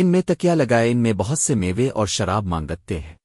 ان میں تکیا لگائے ان میں بہت سے میوے اور شراب مانگتے ہیں۔